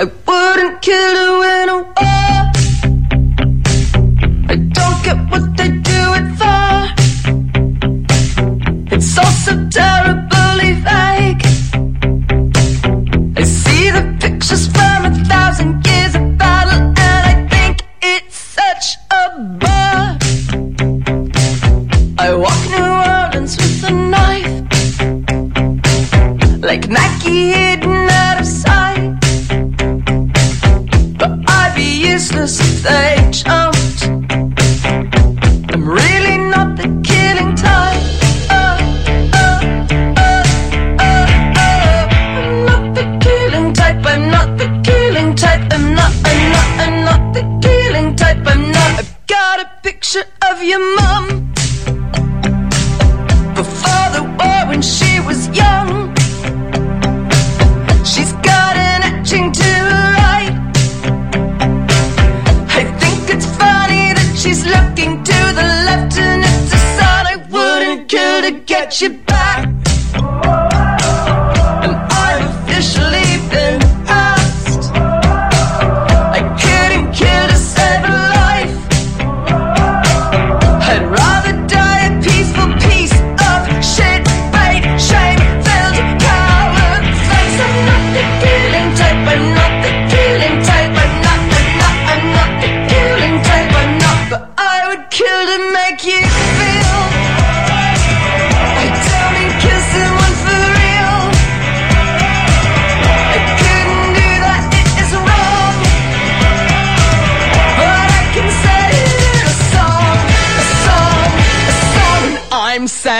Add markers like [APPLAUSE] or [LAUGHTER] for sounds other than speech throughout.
I wouldn't kill her in a war. I don't get what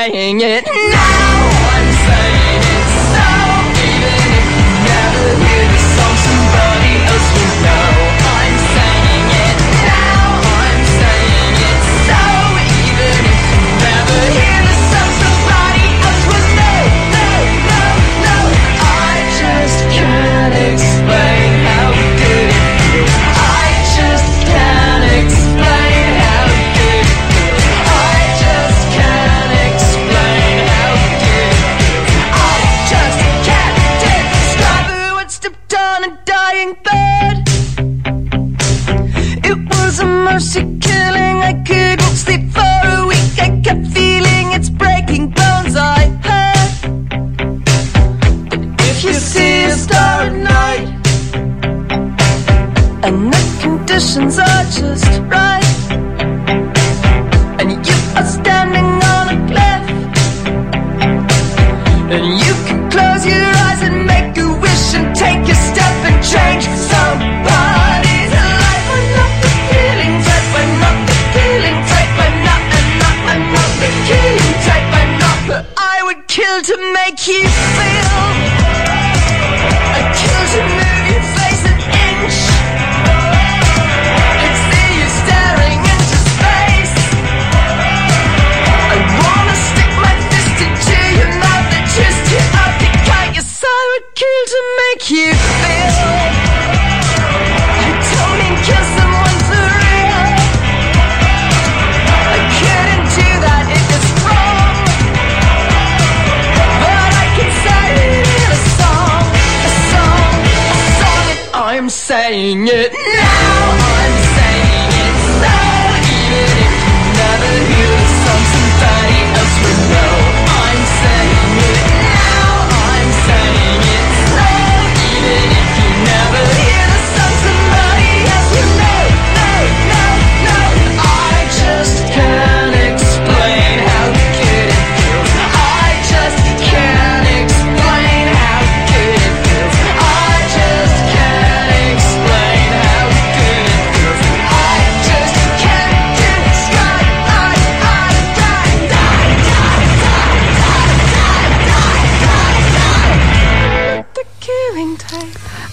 saying it.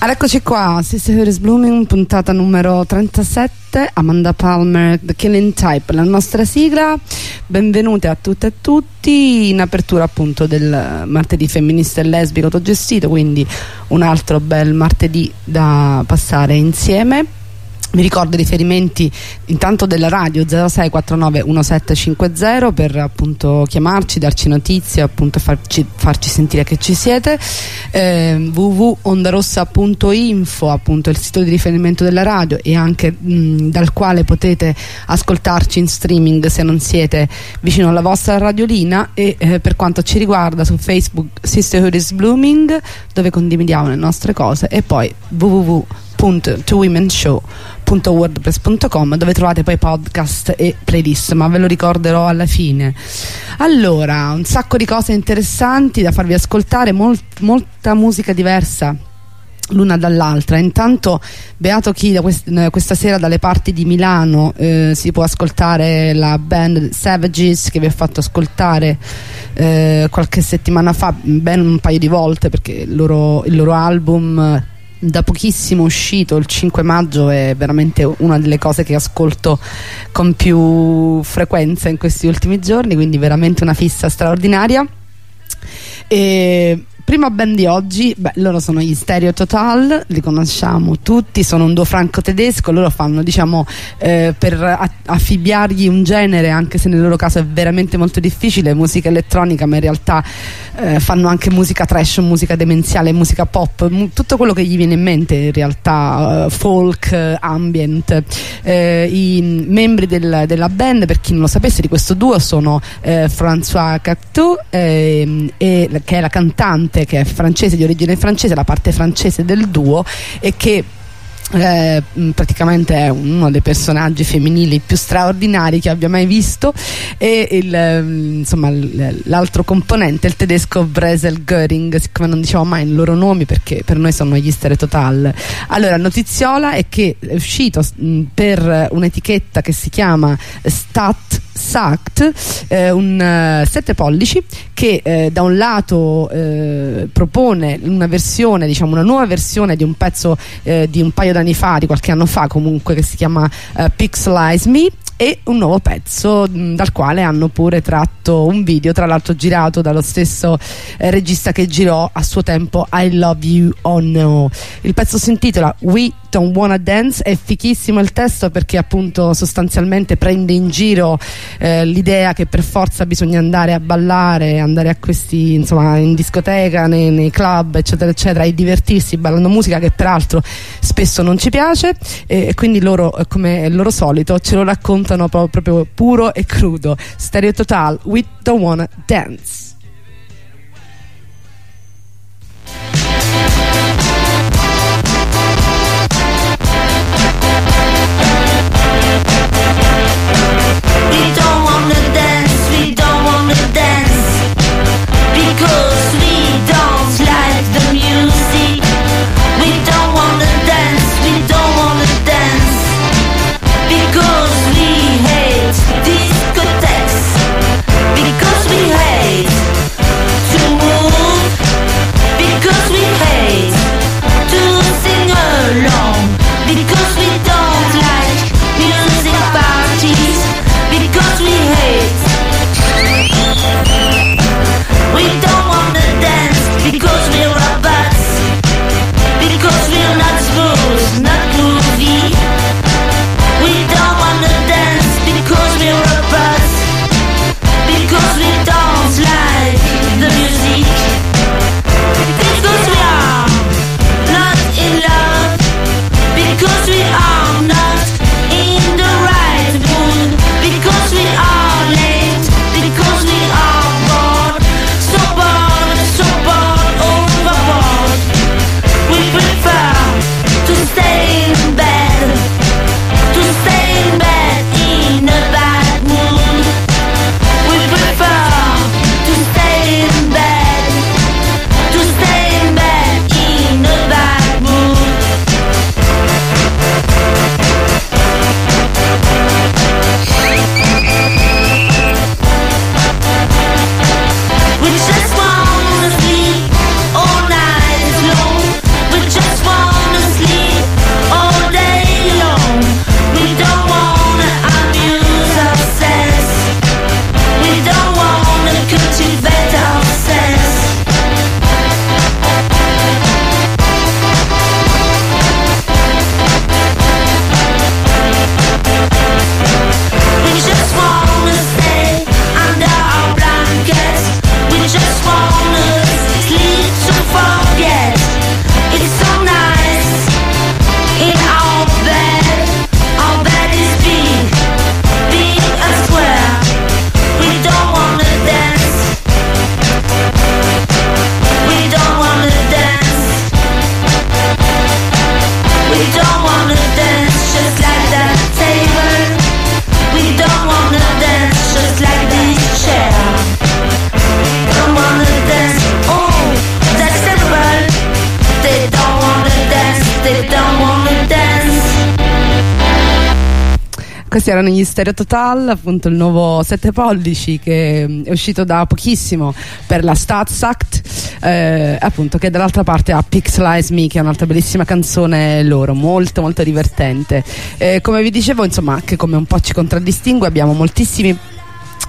Allora, eccoci qua, Sister is Blooming, puntata numero 37, Amanda Palmer, The Killing Type, la nostra sigla. Benvenute a tutte e tutti in apertura appunto del martedì femminista e lesbico autogestito, quindi un altro bel martedì da passare insieme mi ricordo i riferimenti intanto della radio 0649 1750 per appunto chiamarci, darci notizie, appunto farci, farci sentire che ci siete. Eh, www.ondarossa.info appunto il sito di riferimento della radio e anche mh, dal quale potete ascoltarci in streaming se non siete vicino alla vostra radiolina e eh, per quanto ci riguarda su Facebook Sisterhood is Blooming dove condividiamo le nostre cose e poi www.twomenshow.com www.wordpress.com dove trovate poi podcast e playlist ma ve lo ricorderò alla fine allora un sacco di cose interessanti da farvi ascoltare molt, molta musica diversa l'una dall'altra. Intanto, beato chi quest questa sera dalle parti di Milano eh, si può ascoltare la band Savages che vi ho fatto ascoltare eh, qualche settimana fa, ben un paio di volte perché il loro, il loro album da pochissimo uscito il 5 maggio è veramente una delle cose che ascolto con più frequenza in questi ultimi giorni quindi veramente una fissa straordinaria. E Prima band di oggi, beh, loro sono gli Stereo Total, li conosciamo tutti, sono un duo franco-tedesco, loro fanno, diciamo, eh, per affibbiargli un genere, anche se nel loro caso è veramente molto difficile, musica elettronica, ma in realtà eh, fanno anche musica trash, musica demenziale, musica pop, tutto quello che gli viene in mente in realtà, uh, folk, ambient. Eh, I membri del, della band, per chi non lo sapesse, di questo duo sono eh, François Cactou, ehm, che è la cantante che è francese, di origine francese, la parte francese del duo e che eh, praticamente è uno dei personaggi femminili più straordinari che abbia mai visto e il, insomma, l'altro componente il tedesco Bresel Göring siccome non diciamo mai i loro nomi perché per noi sono gli Stere Total. Allora notiziola è che è uscito per un'etichetta che si chiama Stat Sact eh, un 7 uh, pollici che eh, da un lato eh, propone una versione diciamo una nuova versione di un pezzo eh, di un paio d'anni fa di qualche anno fa comunque che si chiama uh, Pixelize Me e un nuovo pezzo dal quale hanno pure tratto un video tra l'altro girato dallo stesso eh, regista che girò a suo tempo I Love You Oh No. Il pezzo si intitola We Don't Wanna Dance. È fichissimo il testo perché appunto sostanzialmente prende in giro eh, l'idea che per forza bisogna andare a ballare andare a questi insomma in discoteca nei, nei club eccetera eccetera. E divertirsi ballando musica che peraltro spesso non ci piace. E, e quindi loro eh, come è il loro solito ce lo raccontano proprio, proprio puro e crudo. Stereo Total We Don't Wanna Dance Because questi erano gli Stereo Total, appunto il nuovo 7 pollici che mm, è uscito da pochissimo per la Statsact, eh, appunto che dall'altra parte ha Pixelize Me che è un'altra bellissima canzone loro, molto molto divertente. Eh, come vi dicevo, insomma, che come un po' ci contraddistingue abbiamo moltissimi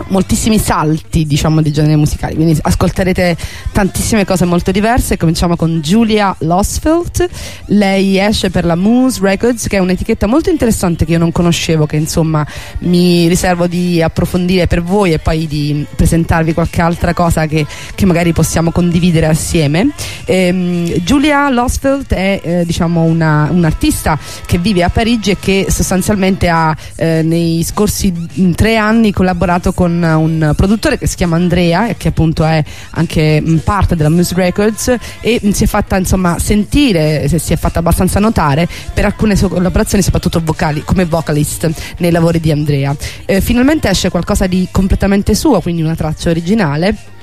moltissimi salti diciamo di generi musicali. Quindi ascolterete tantissime cose molto diverse. Cominciamo con Julia Losfeld. Lei esce per la Moose Records che è un'etichetta molto interessante che io non conoscevo che insomma mi riservo di approfondire per voi e poi di presentarvi qualche altra cosa che, che magari possiamo condividere assieme. Ehm, Julia Losfeld è eh, diciamo una, un'artista che vive a Parigi e che sostanzialmente ha eh, nei scorsi tre anni collaborato con con un produttore che si chiama Andrea e che appunto è anche mm, parte della Muse Records e si è fatta insomma sentire, si è fatta abbastanza notare per alcune sue collaborazioni soprattutto vocali, come vocalist nei lavori di Andrea. Eh, finalmente esce qualcosa di completamente suo, quindi una traccia originale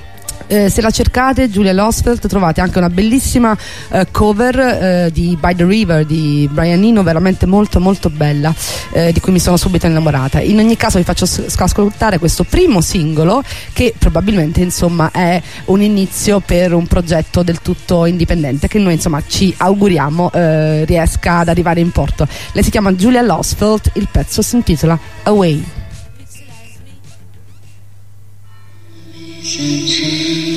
eh, se la cercate Giulia Losfeld trovate anche una bellissima eh, cover eh, di By the River di Brian Eno veramente molto molto bella eh, di cui mi sono subito innamorata. In ogni caso vi faccio ascoltare questo primo singolo che probabilmente insomma è un inizio per un progetto del tutto indipendente che noi insomma ci auguriamo eh, riesca ad arrivare in porto. Lei si chiama Giulia Losfeld il pezzo si intitola Away searching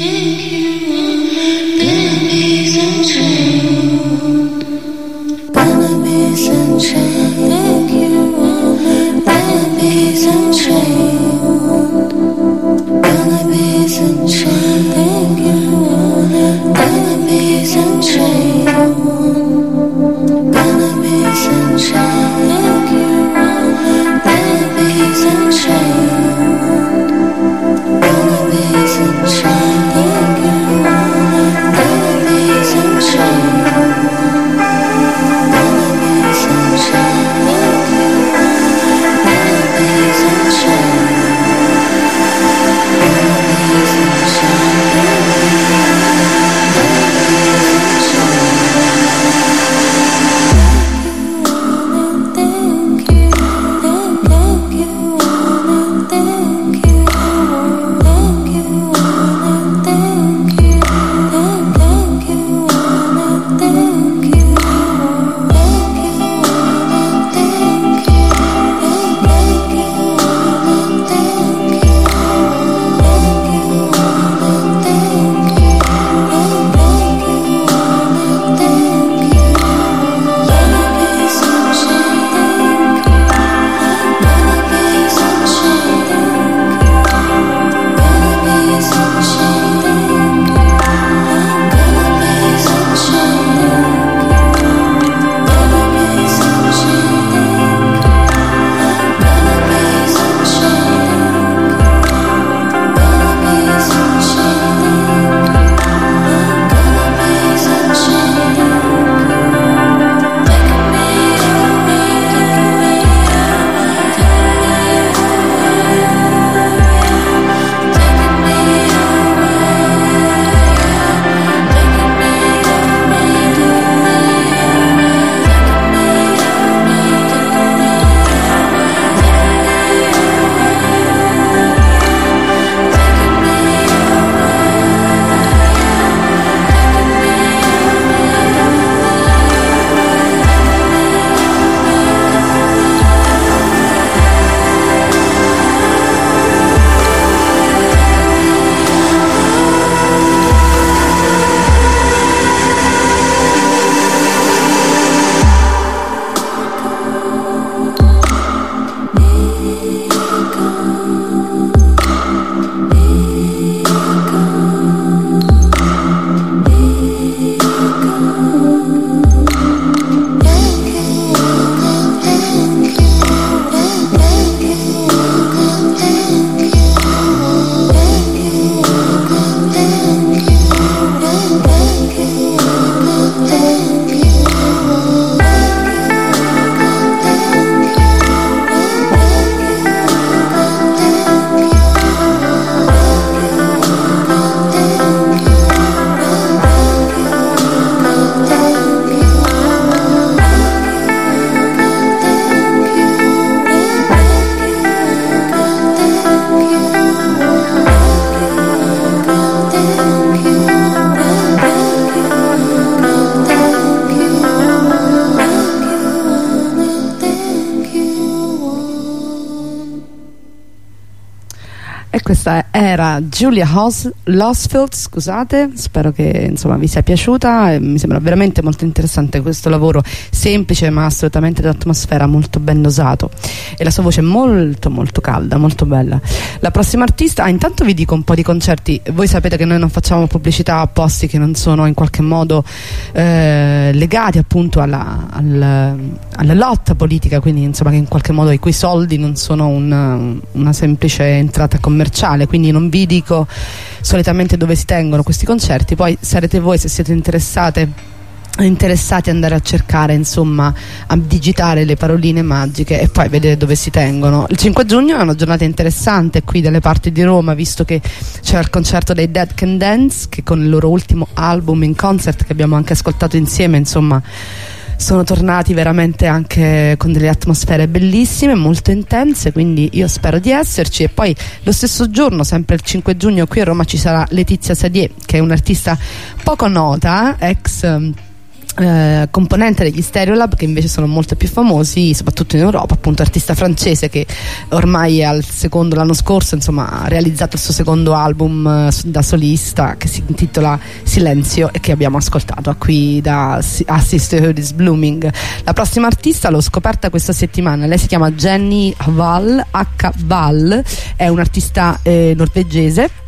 era Julia Hos- Losfield, scusate, spero che insomma, vi sia piaciuta. Mi sembra veramente molto interessante questo lavoro, semplice ma assolutamente d'atmosfera, molto ben dosato. E la sua voce è molto molto calda, molto bella. La prossima artista, ah, intanto vi dico un po' di concerti. Voi sapete che noi non facciamo pubblicità a posti che non sono in qualche modo eh, legati appunto alla, al- alla lotta politica, quindi insomma che in qualche modo i cui soldi non sono una, una semplice entrata commerciale, quindi non vi dico solitamente dove si tengono questi concerti, poi sarete voi se siete interessate interessati ad andare a cercare insomma a digitare le paroline magiche e poi vedere dove si tengono. Il 5 giugno è una giornata interessante qui dalle parti di Roma visto che c'è il concerto dei Dead Can Dance che con il loro ultimo album in concert che abbiamo anche ascoltato insieme insomma sono tornati veramente anche con delle atmosfere bellissime, molto intense, quindi io spero di esserci. E poi lo stesso giorno, sempre il 5 giugno qui a Roma ci sarà Letizia Sadier che è un'artista poco nota, ex eh, componente degli Stereolab che invece sono molto più famosi soprattutto in Europa appunto artista francese che ormai è al secondo l'anno scorso insomma ha realizzato il suo secondo album eh, da solista che si intitola Silenzio e che abbiamo ascoltato qui da Si- a Sisterhood is Blooming la prossima artista l'ho scoperta questa settimana lei si chiama Jenny Hval H. Val è un'artista eh, norvegese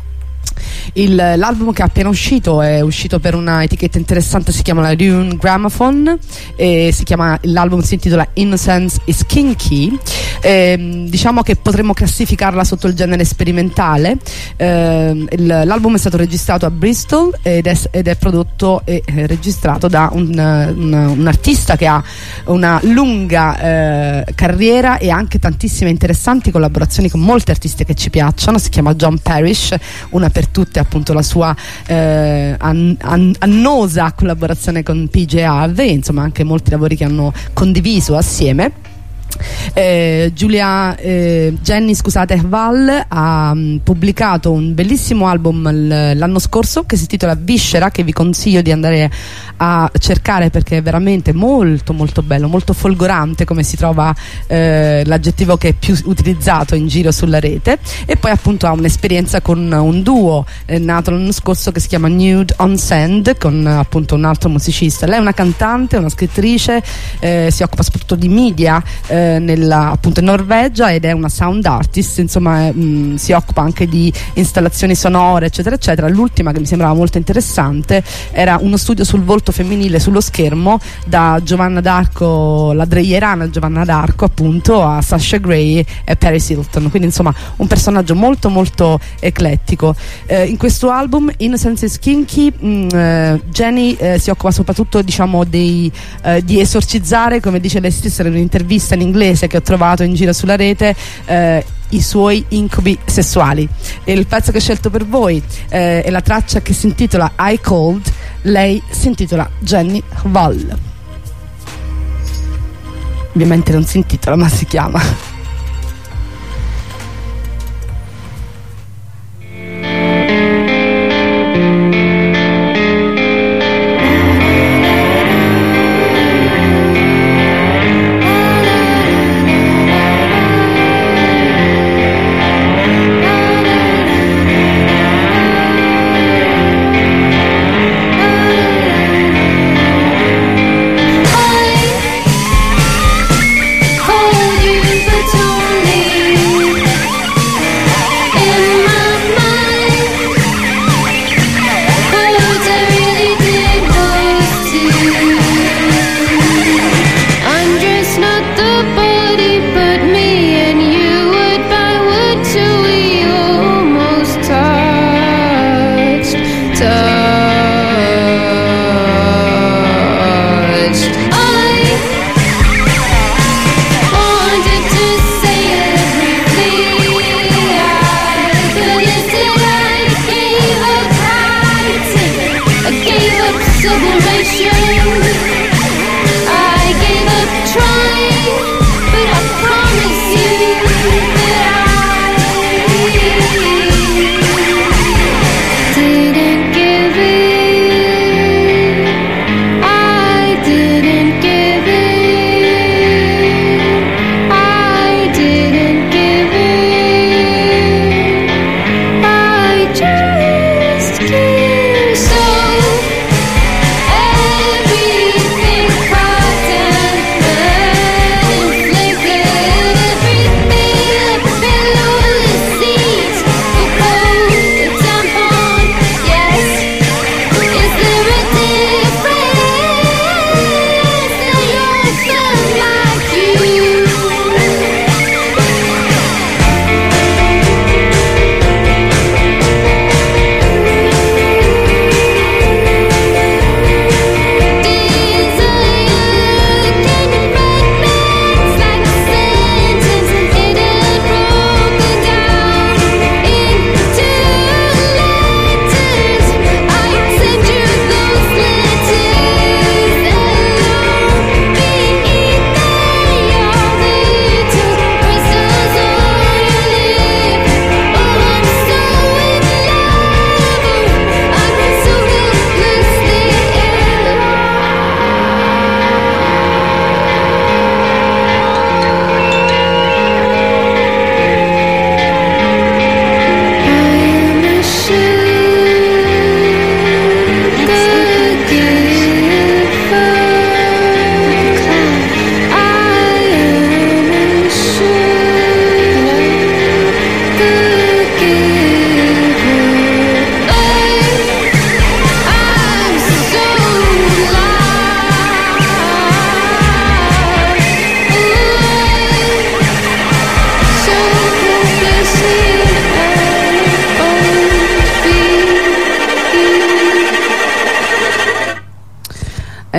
l'album che è appena uscito è uscito per una etichetta interessante, si chiama la Rune Gramophone e chiama, l'album si intitola Innocence is Kinky. Ehm, diciamo che potremmo classificarla sotto il genere sperimentale. Il- l'album è stato registrato a Bristol ed è, ed è prodotto e eh, registrato da un, un- un artista che ha una lunga eh, carriera e anche tantissime interessanti collaborazioni con molti artisti che ci piacciono. Si chiama John Parrish, una per tutte appunto la sua eh, an- an- annosa collaborazione con PJ Harvey, insomma anche molti lavori che hanno condiviso assieme. Eh, Giulia eh, Jenny scusate Val ha mm, pubblicato un bellissimo album l'anno scorso che si intitola Viscera che vi consiglio di andare a cercare perché è veramente molto molto bello molto folgorante come si trova eh, l'aggettivo che è più utilizzato in giro sulla rete. E poi appunto ha un'esperienza con un duo eh, nato l'anno scorso che si chiama Nude on Sand con appunto un altro musicista. Lei è una cantante una scrittrice eh, si occupa soprattutto di media eh, nella, appunto in Norvegia ed è una sound artist insomma eh, mh, si occupa anche di installazioni sonore eccetera eccetera. L'ultima che mi sembrava molto interessante era uno studio sul volto femminile sullo schermo da Giovanna d'Arco la dreierana Giovanna d'Arco appunto a Sasha Gray e Paris Hilton. Quindi insomma un personaggio molto molto eclettico. Eh, in questo album Innocence is Kinky mh, eh, Jenny eh, si occupa soprattutto diciamo dei, eh, di esorcizzare come dice lei stessa in un'intervista in inglese che ho trovato in giro sulla rete eh, i suoi incubi sessuali. E il pezzo che ho scelto per voi eh, è la traccia che si intitola I Cold lei si intitola Jenny Hval ovviamente non si intitola ma si chiama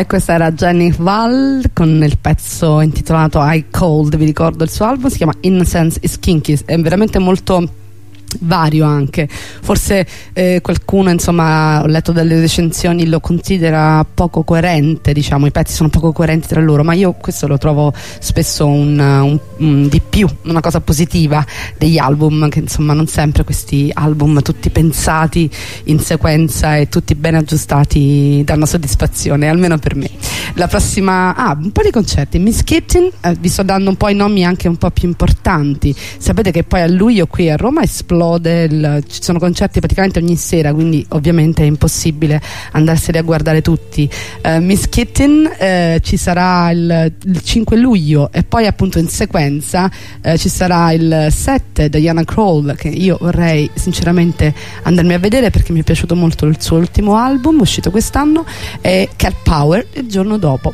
E questa era Jenny Val con il pezzo intitolato I Cold, vi ricordo il suo album, si chiama Innocence is Kinky, è veramente molto vario anche forse eh, qualcuno insomma ho letto delle recensioni lo considera poco coerente diciamo i pezzi sono poco coerenti tra loro ma io questo lo trovo spesso un, un, un di più una cosa positiva degli album che insomma non sempre questi album tutti pensati in sequenza e tutti ben aggiustati danno soddisfazione almeno per me. La prossima ah un po' di concerti. Miss Kitten eh, vi sto dando un po' i nomi anche un po' più importanti. Sapete che poi a luglio qui a Roma esplode il, ci sono concerti praticamente ogni sera quindi ovviamente è impossibile andarseli a guardare tutti. Uh, Miss Kitten uh, ci sarà il, il, 5 luglio e poi appunto in sequenza uh, ci sarà il 7 Diana Kroll che io vorrei sinceramente andarmi a vedere perché mi è piaciuto molto il suo ultimo album uscito quest'anno e Cat Power il giorno dopo.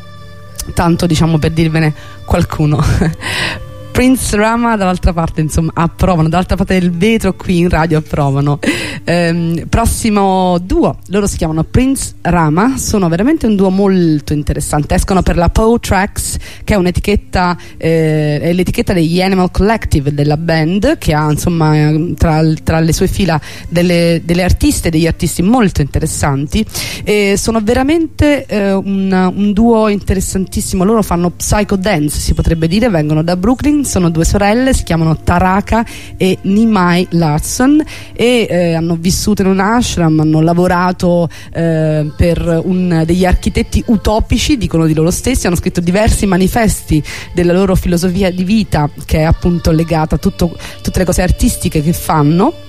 Tanto diciamo per dirvene qualcuno [LAUGHS] Prince Rama dall'altra parte insomma approvano. Dall'altra parte del vetro qui in radio approvano. Ehm, prossimo duo loro si chiamano Prince Rama. Sono veramente un duo molto interessante. Escono per la Poe Tracks che è un'etichetta eh, è l'etichetta degli Animal Collective della band che ha insomma tra, tra le sue fila delle, delle, artiste degli artisti molto interessanti. E sono veramente eh, un, un duo interessantissimo. Loro fanno psycho dance si potrebbe dire vengono da Brooklyn sono due sorelle, si chiamano Taraka e Nimai Larson e eh, hanno vissuto in un ashram, hanno lavorato eh, per un, degli architetti utopici, dicono di loro stessi, hanno scritto diversi manifesti della loro filosofia di vita che è appunto legata a tutto, tutte le cose artistiche che fanno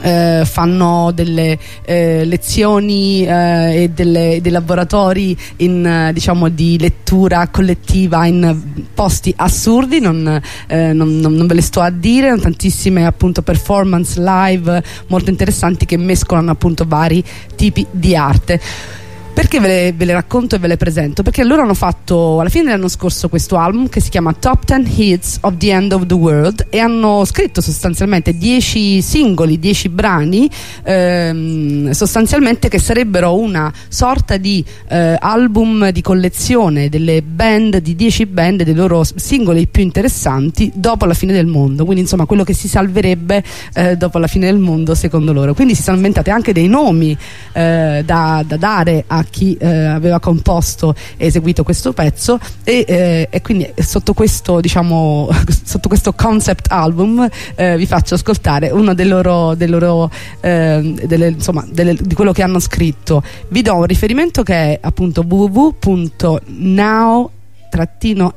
eh, fanno delle eh, lezioni eh, e delle, dei laboratori in, eh, diciamo, di lettura collettiva in posti assurdi, non, eh, non, non, ve le sto a dire, tantissime appunto performance live molto interessanti che mescolano appunto vari tipi di arte. Perché ve le, ve le, racconto e ve le presento? Perché loro hanno fatto alla fine dell'anno scorso questo album che si chiama Top 10 Hits of the End of the World e hanno scritto sostanzialmente 10 singoli, 10 brani ehm, sostanzialmente che sarebbero una sorta di eh, album di collezione delle band, di 10 band, dei loro singoli più interessanti dopo la fine del mondo, quindi insomma quello che si salverebbe eh, dopo la fine del mondo secondo loro. Quindi si sono inventati anche dei nomi eh, da, da dare a chi eh, aveva composto e eseguito questo pezzo e, eh, e quindi sotto questo, diciamo, [LAUGHS] sotto questo concept album eh, vi faccio ascoltare uno dei loro, dei loro ehm, delle, insomma, delle, di quello che hanno scritto. Vi do un riferimento che è appunto www.now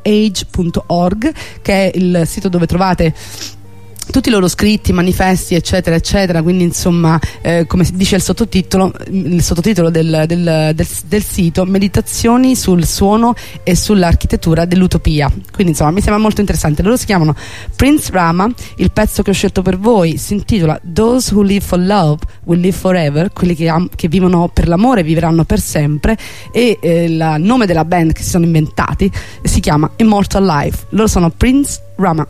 age.org che è il sito dove trovate tutti i loro scritti, manifesti eccetera eccetera. Quindi insomma eh, come dice il sottotitolo, il sottotitolo del, del, del, del, sito meditazioni sul suono e sull'architettura dell'utopia. Quindi insomma mi sembra molto interessante. Loro si chiamano Prince Rama. Il pezzo che ho scelto per voi si intitola Those who live for love will live forever. Quelli che, che vivono per l'amore vivranno per sempre. E eh, il nome della band che si sono inventati si chiama Immortal Life. Loro sono Prince Rama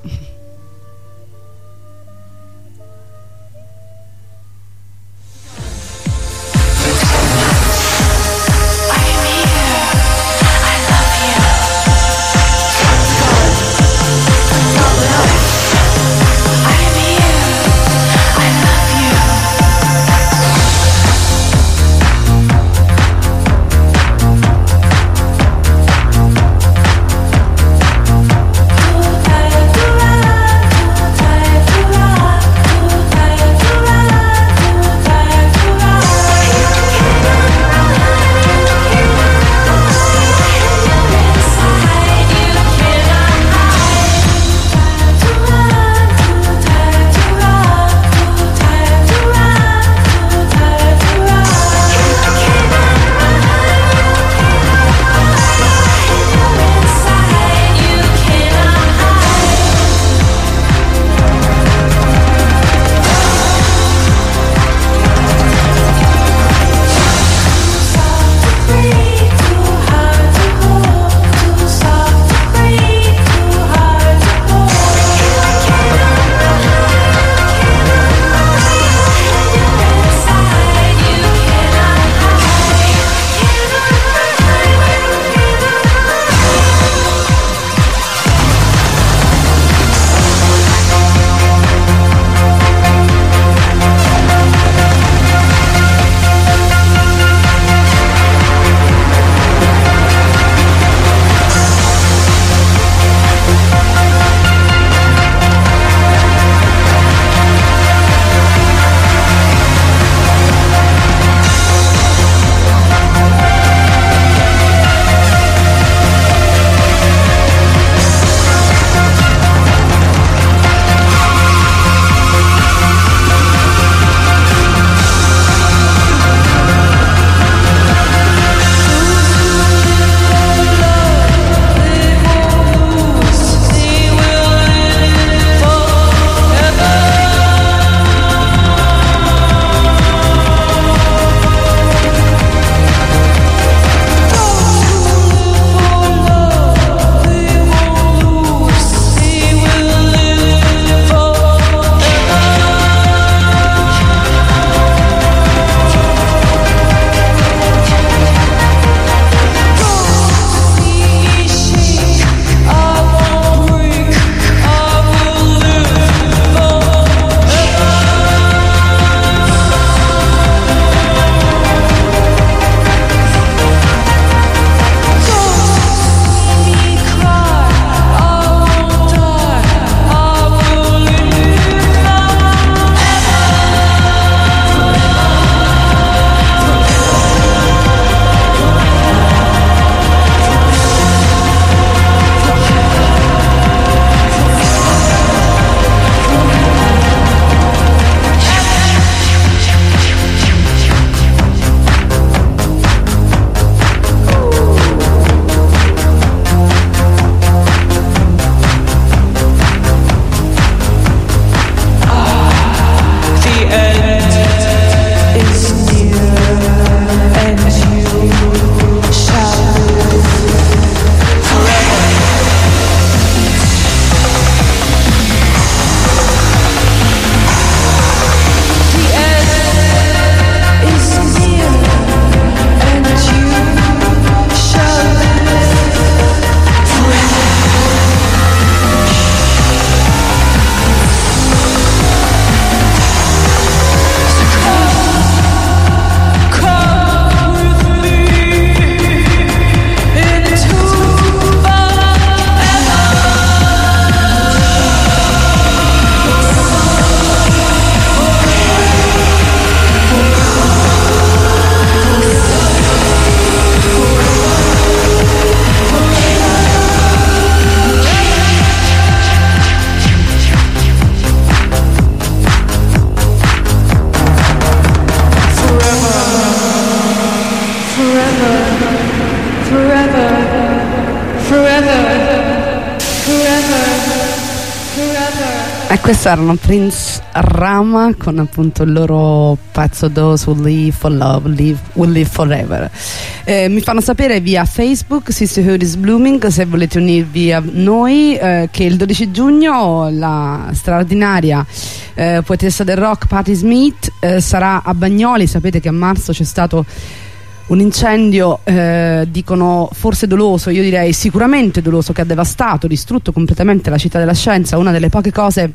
questo erano Prince Rama con appunto il loro pezzo Those Who Live for Love live, Will Live Forever. Eh, mi fanno sapere via Facebook Sisterhood is Blooming se volete unirvi a noi eh, che il 12 giugno la straordinaria eh, poetessa del rock Patti Smith eh, sarà a Bagnoli, sapete che a marzo c'è stato un incendio, eh, dicono forse doloso, io direi sicuramente doloso, che ha devastato, distrutto completamente la città della scienza, una delle poche cose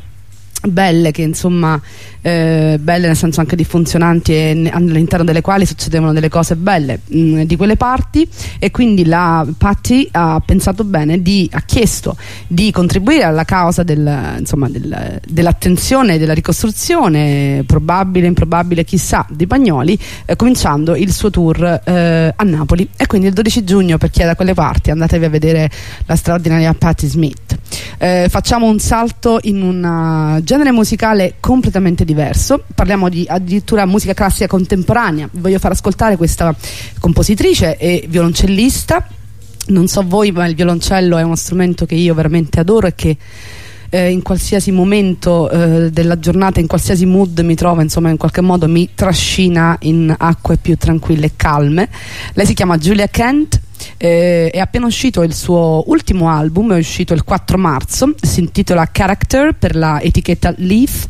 belle che insomma eh, belle nel senso anche di funzionanti all'interno delle quali succedevano delle cose belle mh, mm, di quelle parti. E quindi la Patti ha pensato bene di, ha chiesto di contribuire alla causa del, del, dell'attenzione e della ricostruzione probabile, improbabile, chissà di Bagnoli eh, cominciando il suo tour eh, a Napoli. E quindi il 12 giugno per chi è da quelle parti andatevi a vedere la straordinaria Patti Smith. Eh, facciamo un salto in un genere musicale completamente diverso parliamo di addirittura musica classica contemporanea. voglio far ascoltare questa compositrice e violoncellista. Non so voi, ma il violoncello è uno strumento che io veramente adoro e che eh, in qualsiasi momento eh, della giornata, in qualsiasi mood mi trova, insomma, in qualche modo mi trascina in acque più tranquille e calme. Lei si chiama Julia Kent. Eh, è appena uscito il suo ultimo album, è uscito il 4 marzo, si intitola Character per la etichetta Leaf.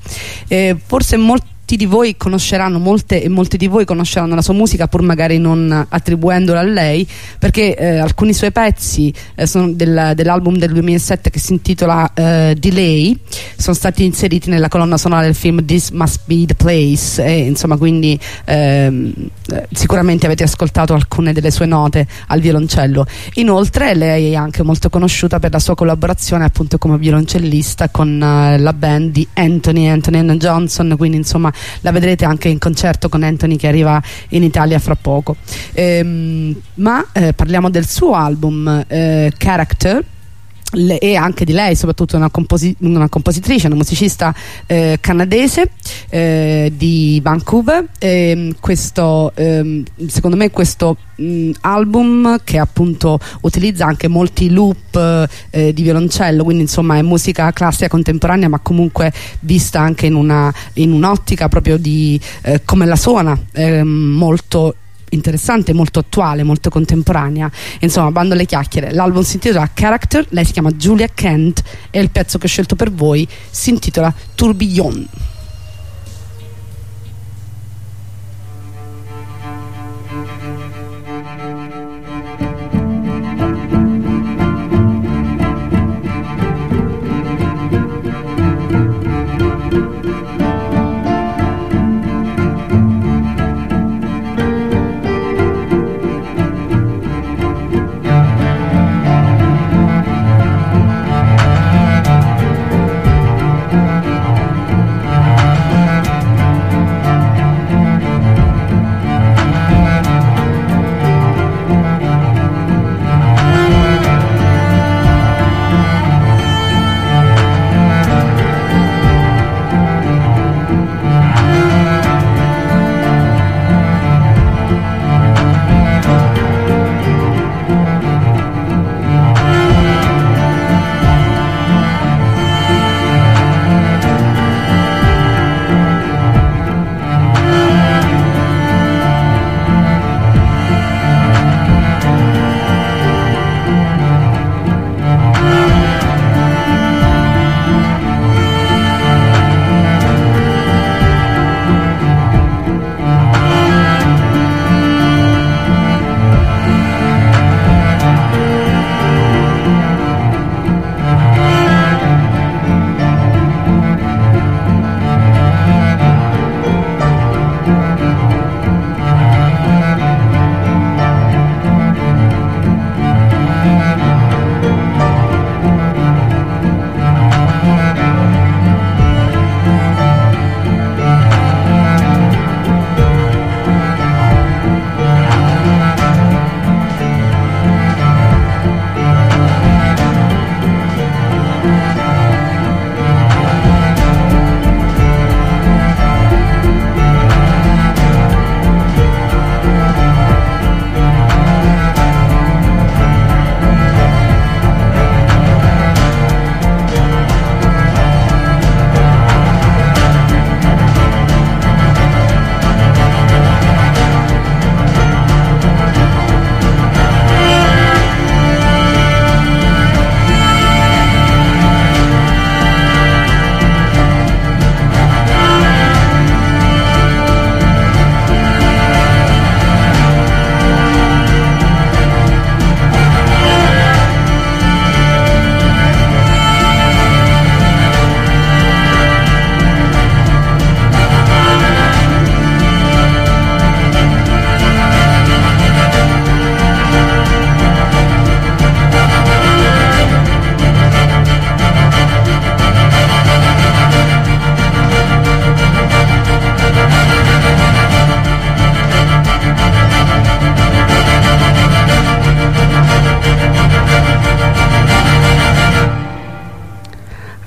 Eh, forse molti molti di voi conosceranno, molte e molti di voi conosceranno la sua musica pur magari non attribuendola a lei perché eh, alcuni suoi pezzi eh, sono del, dell'album del 2007 che si intitola eh, Delay sono stati inseriti nella colonna sonora del film This Must Be the Place e insomma quindi ehm, eh, sicuramente avete ascoltato alcune delle sue note al violoncello. Inoltre lei è anche molto conosciuta per la sua collaborazione appunto come violoncellista con uh, la band di Anthony Anthony Johnson quindi insomma la vedrete anche in concerto con Anthony che arriva in Italia fra poco. Ehm, ma eh, parliamo del suo album eh, Character e anche di lei, soprattutto una, composi una compositrice, una musicista eh, canadese eh, di Vancouver. E questo, ehm, secondo me, questo mh, album che appunto utilizza anche molti loop eh, di violoncello, quindi insomma è musica classica contemporanea, ma comunque vista anche in un'ottica un proprio di eh, come la suona, ehm, molto interessante, molto attuale, molto contemporanea. Insomma, bando alle chiacchiere. L'album si intitola Character, lei si chiama Julia Kent e il pezzo che ho scelto per voi si intitola Tourbillon.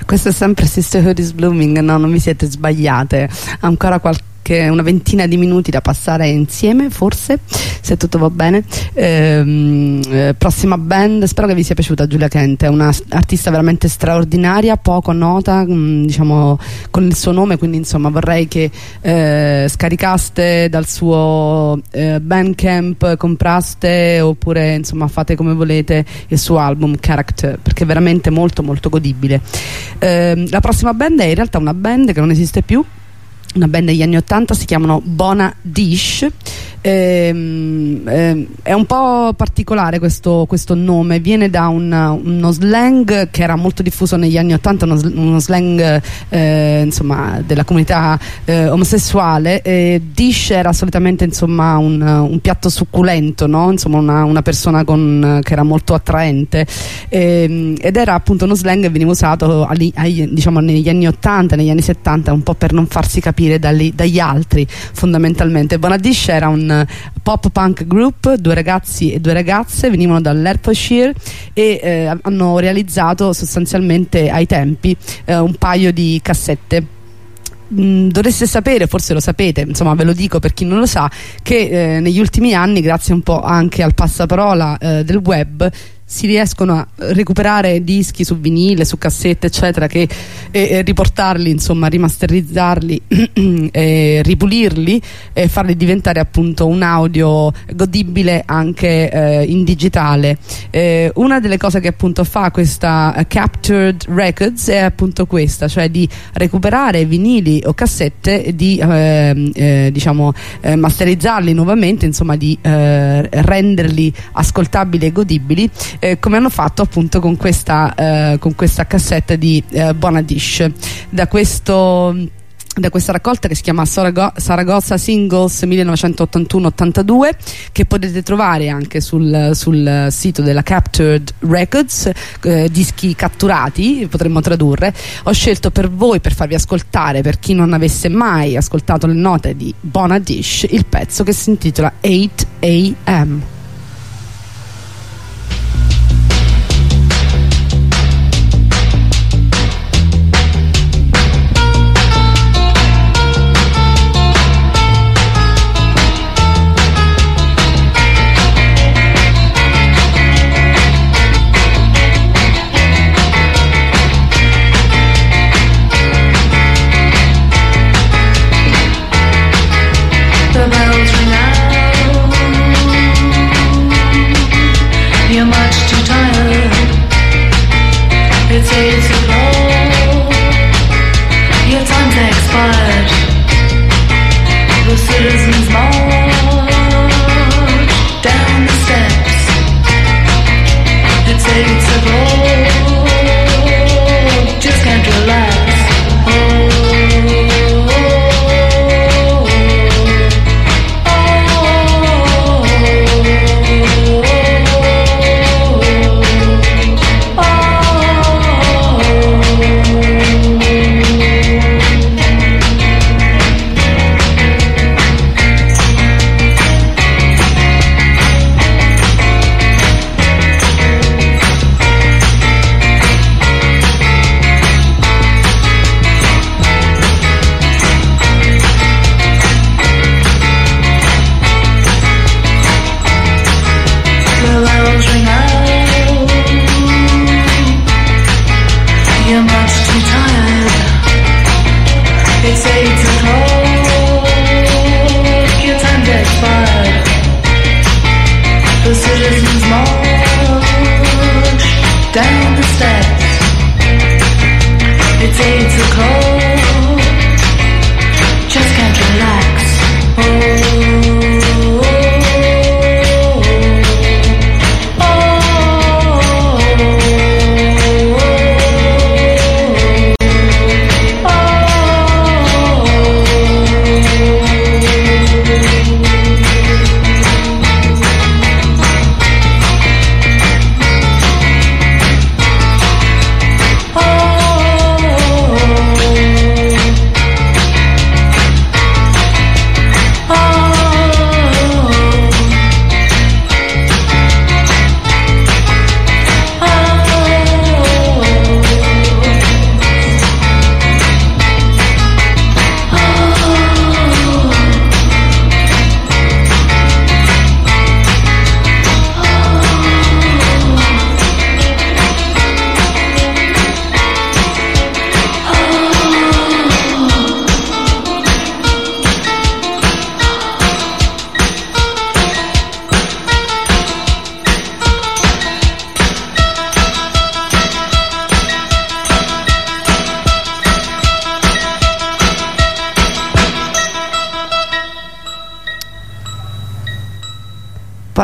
Questo è sempre Sisterhood is Blooming, no, non vi siete sbagliate. Ancora qualche una ventina di minuti da passare insieme, forse, se tutto va bene. Ehm, eh, prossima band, spero che vi sia piaciuta Giulia Kent, è un'artista veramente straordinaria, poco nota, mh, mm, diciamo, con il suo nome, quindi insomma vorrei che eh, scaricaste dal suo eh, Bandcamp, compraste oppure insomma fate come volete il suo album Character, perché è veramente molto molto godibile. Ehm, la prossima band è in realtà una band che non esiste più, una band degli anni 80 si chiamano Bona Dish ehm, ehm, è un po' particolare questo, questo nome. Viene da un, uno slang che era molto diffuso negli anni 80 uno, uno slang eh, insomma, della comunità eh, omosessuale e dish era solitamente insomma, un, un piatto succulento no? insomma, una, una, persona con, che era molto attraente. Ehm, ed era appunto uno slang che veniva usato agli, agli, diciamo, negli anni 80 negli anni 70 un po' per non farsi capire dagli, dagli altri fondamentalmente. Bonadish era un pop punk group, due ragazzi e due ragazze, venivano dall'Hertfordshire e eh, hanno realizzato sostanzialmente ai tempi eh, un paio di cassette. Mm, dovreste sapere, forse lo sapete, insomma ve lo dico per chi non lo sa, che eh, negli ultimi anni, grazie un po' anche al passaparola eh, del web, si riescono a recuperare dischi su vinile, su cassette eccetera che, e, e riportarli insomma, rimasterizzarli [CLEARS THROAT] e ripulirli e farli diventare appunto un audio godibile anche eh, in digitale. Eh, una delle cose che appunto fa questa uh, Captured Records è appunto questa cioè di recuperare vinili o cassette di eh, eh diciamo eh, masterizzarli nuovamente insomma di eh, renderli ascoltabili e godibili eh, come hanno fatto appunto con questa, eh, con questa cassetta di eh, Bonadish. Da questo da questa raccolta che si chiama Saragossa Singles 1981-82 che potete trovare anche sul, sul, sito della Captured Records eh, dischi catturati potremmo tradurre ho scelto per voi per farvi ascoltare per chi non avesse mai ascoltato le note di Bonadish il pezzo che si intitola 8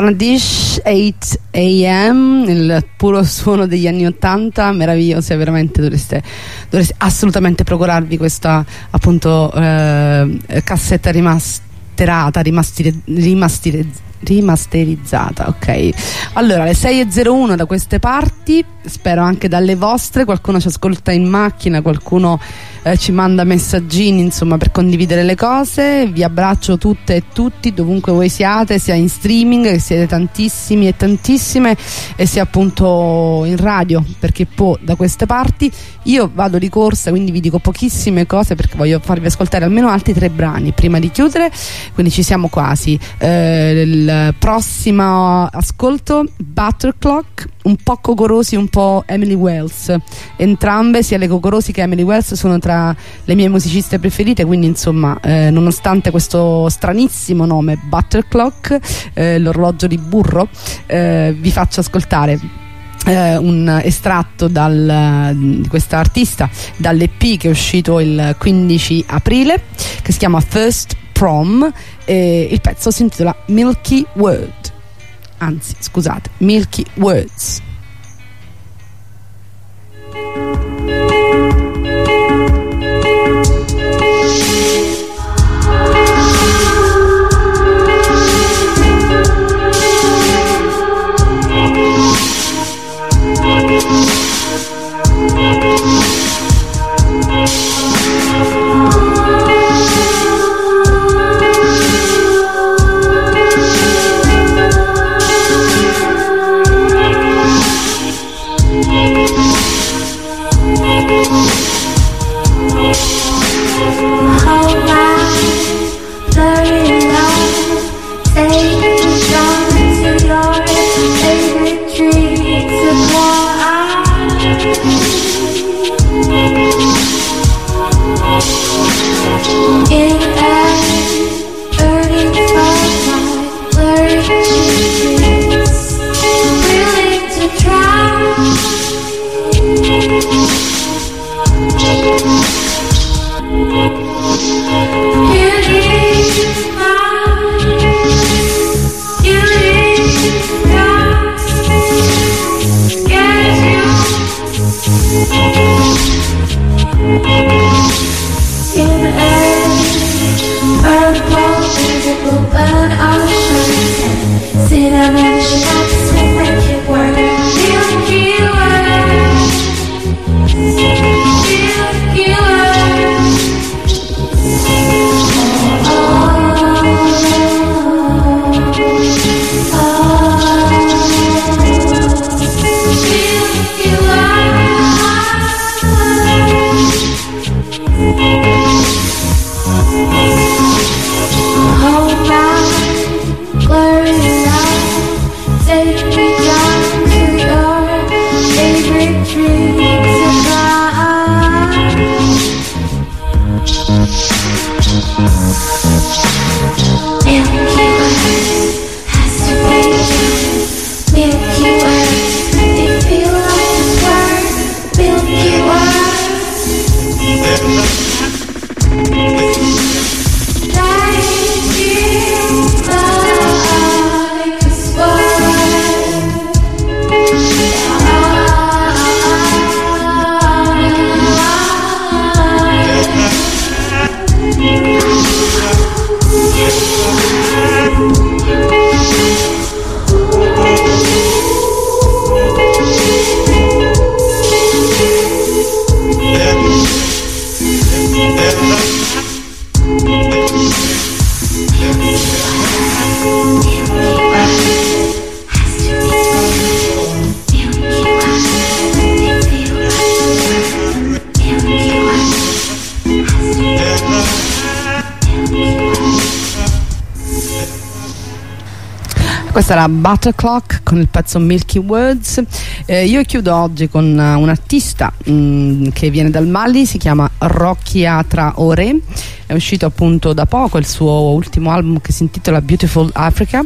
AM Panadish 8 AM, il puro suono degli anni 80, meraviglioso, veramente dovreste, dovreste assolutamente procurarvi questa appunto eh, cassetta rimasterata, rimastire, rimastire, rimasterizzata, ok. Allora, le 6.01 da queste parti, spero anche dalle vostre, qualcuno ci ascolta in macchina, qualcuno eh, ci manda messaggini insomma per condividere le cose. Vi abbraccio tutte e tutti dovunque voi siate sia in streaming che siete tantissimi e tantissime e sia appunto in radio perché può da queste parti. Io vado di corsa quindi vi dico pochissime cose perché voglio farvi ascoltare almeno altri tre brani prima di chiudere. Quindi ci siamo quasi. Eh, il prossimo ascolto Butter Clock un po' Cocorosi un po' Emily Wells. Entrambe sia le Cocorosi che Emily Wells sono tra le mie musiciste preferite, quindi insomma, eh, nonostante questo stranissimo nome Butterclock, eh, l'orologio di burro, eh, vi faccio ascoltare eh, un estratto dal, di questa artista dall'EP che è uscito il 15 aprile che si chiama First Prom e il pezzo si intitola Milky Word anzi scusate Milky Words Questa era Butter Clock con il pezzo Milky Words. Eh, io chiudo oggi con uh, un artista mh, mm, che viene dal Mali, si chiama Rocchia Traore è uscito appunto da poco il suo ultimo album che si intitola Beautiful Africa.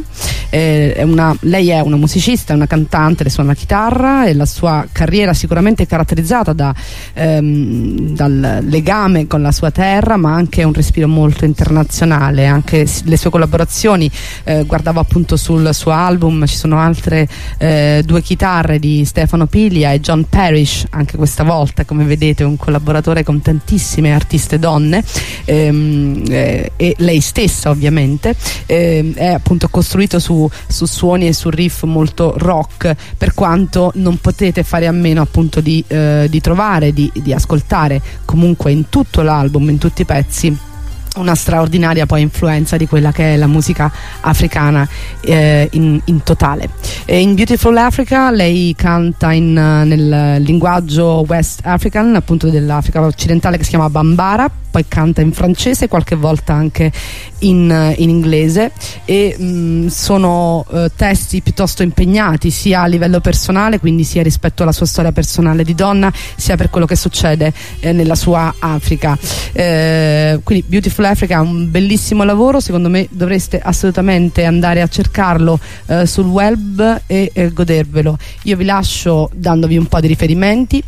Eh, è una, lei è una musicista, una cantante, le suona la chitarra e la sua carriera sicuramente è caratterizzata da, ehm, dal legame con la sua terra ma anche un respiro molto internazionale. Anche le sue collaborazioni eh, guardavo appunto sul suo album ci sono altre eh, due chitarre di Stefano Piglia e John Parrish anche questa volta come vedete un collaboratore con tantissime artiste donne. Ehm, eh, e lei stessa ovviamente. Ehm, è appunto costruito su, su, suoni e su riff molto rock per quanto non potete fare a meno appunto di, eh, di trovare di, di ascoltare comunque in tutto l'album in tutti i pezzi una straordinaria poi influenza di quella che è la musica africana eh, in, in, totale. E in Beautiful Africa lei canta in, nel linguaggio West African, appunto dell'Africa occidentale che si chiama Bambara, poi canta in francese, qualche volta anche in, in inglese e mh, mm, sono uh, testi piuttosto impegnati sia a livello personale, quindi sia rispetto alla sua storia personale di donna, sia per quello che succede eh, nella sua Africa. Eh, quindi Beautiful Africa è un bellissimo lavoro, secondo me dovreste assolutamente andare a cercarlo eh, sul web e eh, godervelo. Io vi lascio dandovi un po' di riferimenti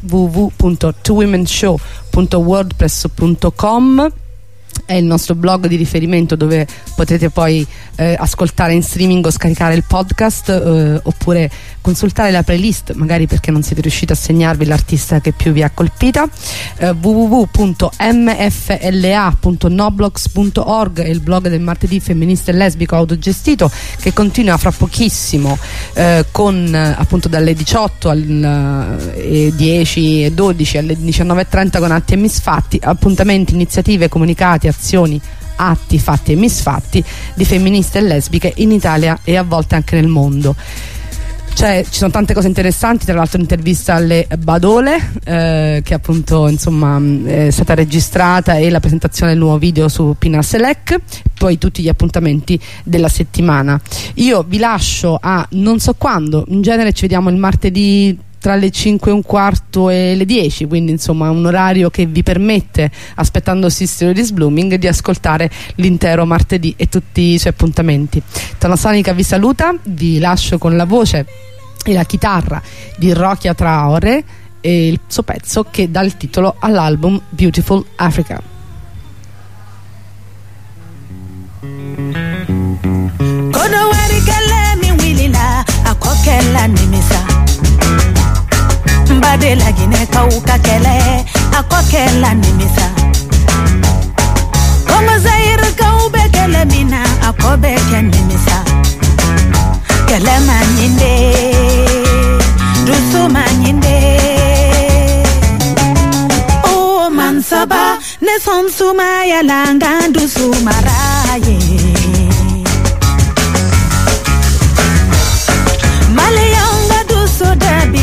www.twomenshow.wordpress.com è il nostro blog di riferimento dove potete poi eh, ascoltare in streaming o scaricare il podcast eh, oppure consultare la playlist magari perché non siete riusciti a segnarvi l'artista che più vi ha colpita. Eh, www.mfla.noblogs.org è il blog del martedì femminista e lesbico autogestito che continua fra pochissimo eh, con appunto dalle 18 alle 10 e 12 alle 19.30 con atti e misfatti appuntamenti, iniziative, comunicati, azioni atti, fatti e misfatti di femministe e lesbiche in Italia e a volte anche nel mondo. Cioè, ci sono tante cose interessanti, tra l'altro un'intervista alle Badole eh, che appunto insomma è stata registrata e la presentazione del nuovo video su Pina Select, poi tutti gli appuntamenti della settimana. Io vi lascio a non so quando, in genere ci vediamo il martedì tra le 5 e un quarto e le 10 quindi insomma un orario che vi permette aspettando Sister is Blooming di ascoltare l'intero martedì e tutti i suoi appuntamenti. Tonasonica vi saluta vi lascio con la voce e la chitarra di Rokia Traore e il suo pezzo che dà il titolo all'album Beautiful Africa. Kono wari kele mi wilila akokela nimisa mbade la gine kaw ka kɛlɛ nimisa. Kɔngɔ zayiri kaw bɛ kɛlɛ min na a kɔ bɛ kɛ nimisa. Kɛlɛ ma ɲin de dusu ma ɲin de o oh, mansaba ne sɔn sumaya la n ka dusu mara ye o kɔde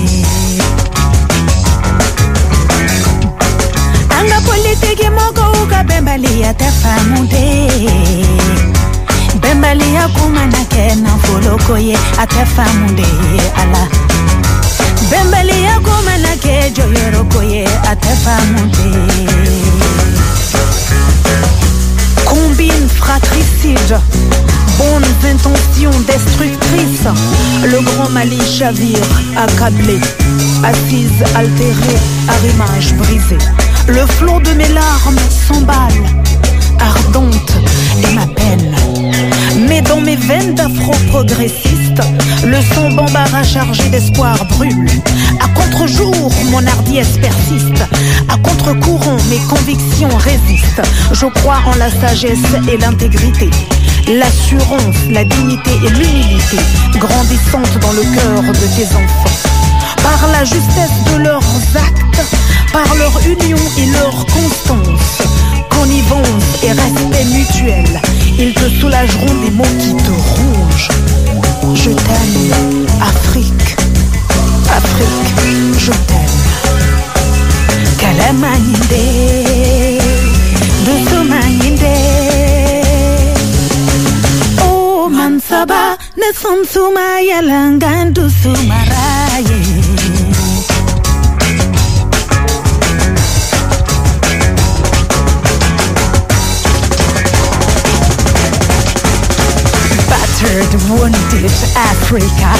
Panga politiki mogouka bembaliya tɛ faamu de bɛnbaliya kuma na kɛ nafoloko ye a tɛ faamu de ye a la bɛnbaliya kuma na kɛ jɔyɔrɔko ye a tɛ faamu de combine fratricide bombes intentions destructrices le grand Mali chavire accablé assise altérée arrimage brisé le flot de mes larmes s'emballe, ardente et ma peine. Mais dans mes veines d'afro-progressiste, le son bambara chargé d'espoir brûle. À contre-jour, mon hardiesse persiste. À contre-courant, mes convictions résistent. Je crois en la sagesse et l'intégrité. L'assurance, la dignité et l'humilité grandissantes dans le cœur de tes enfants. Par la justesse de leurs actes, par leur union et leur constance, connivence et respect mutuel, ils te soulageront des mots qui te rongent. Je t'aime, Afrique, Afrique, je t'aime. Kalamanyinde, Dusumanyinde. Oh, Mansaba, third wounded Africa.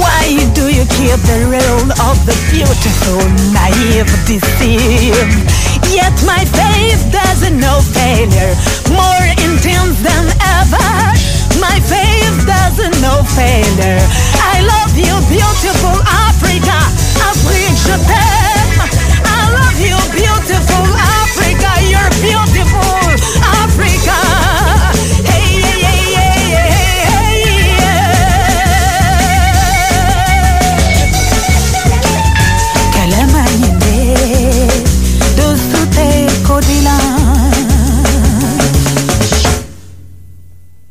Why do you keep the role of the beautiful, naive, deceived? Yet my faith doesn't know failure, more intense than ever. My faith doesn't know failure. I love you, beautiful Africa. Afrique, je t'aime. I love you, beautiful Africa. You're beautiful.